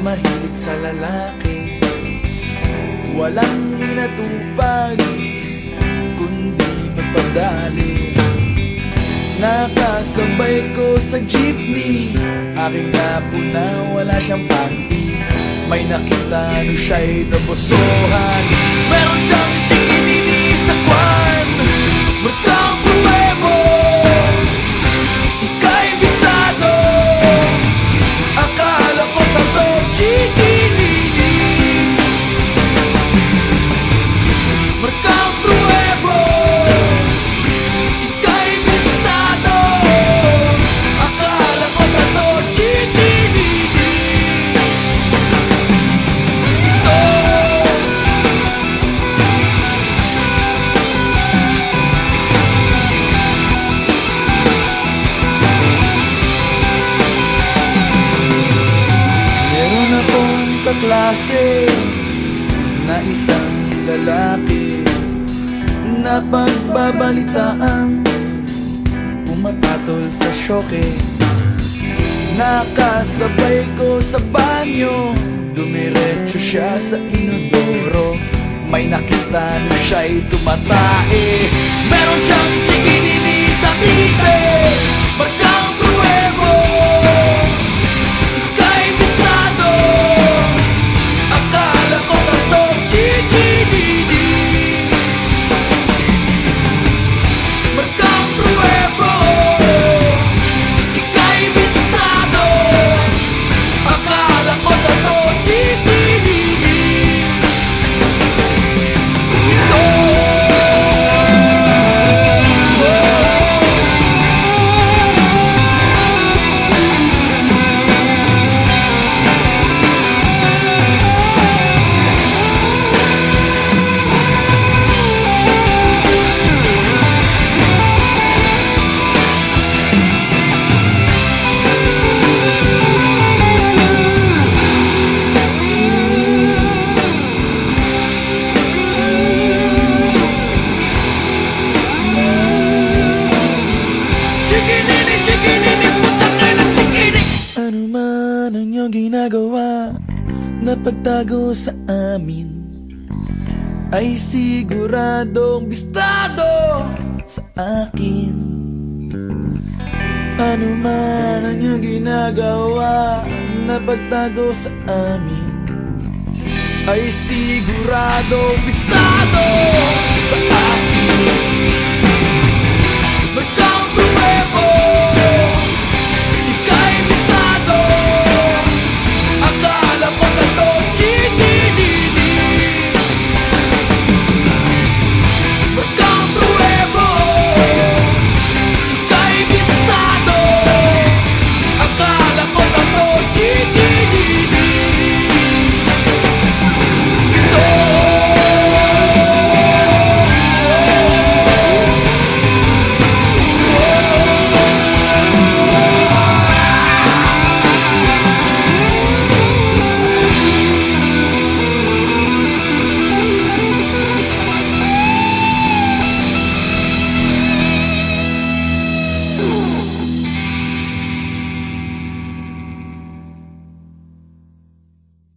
mahilig sa lalaki. Walang inatupag Kundi magpadali Nakasabay ko sa jeepney. Aking napo na wala siyang panty. May nakita no siya'y nabosohan Meron siyang kaklase na isang lalaki. Na pagbabalitaan pumapatol sa syoke. Nakasabay ko sa banyo Dumiretso siya sa inodoro. May nakita na siya'y tumatae pagtago sa amin Ay siguradong bistado sa akin. Ano man ang iyong ginagawa Na pagtago sa amin Ay siguradong bistado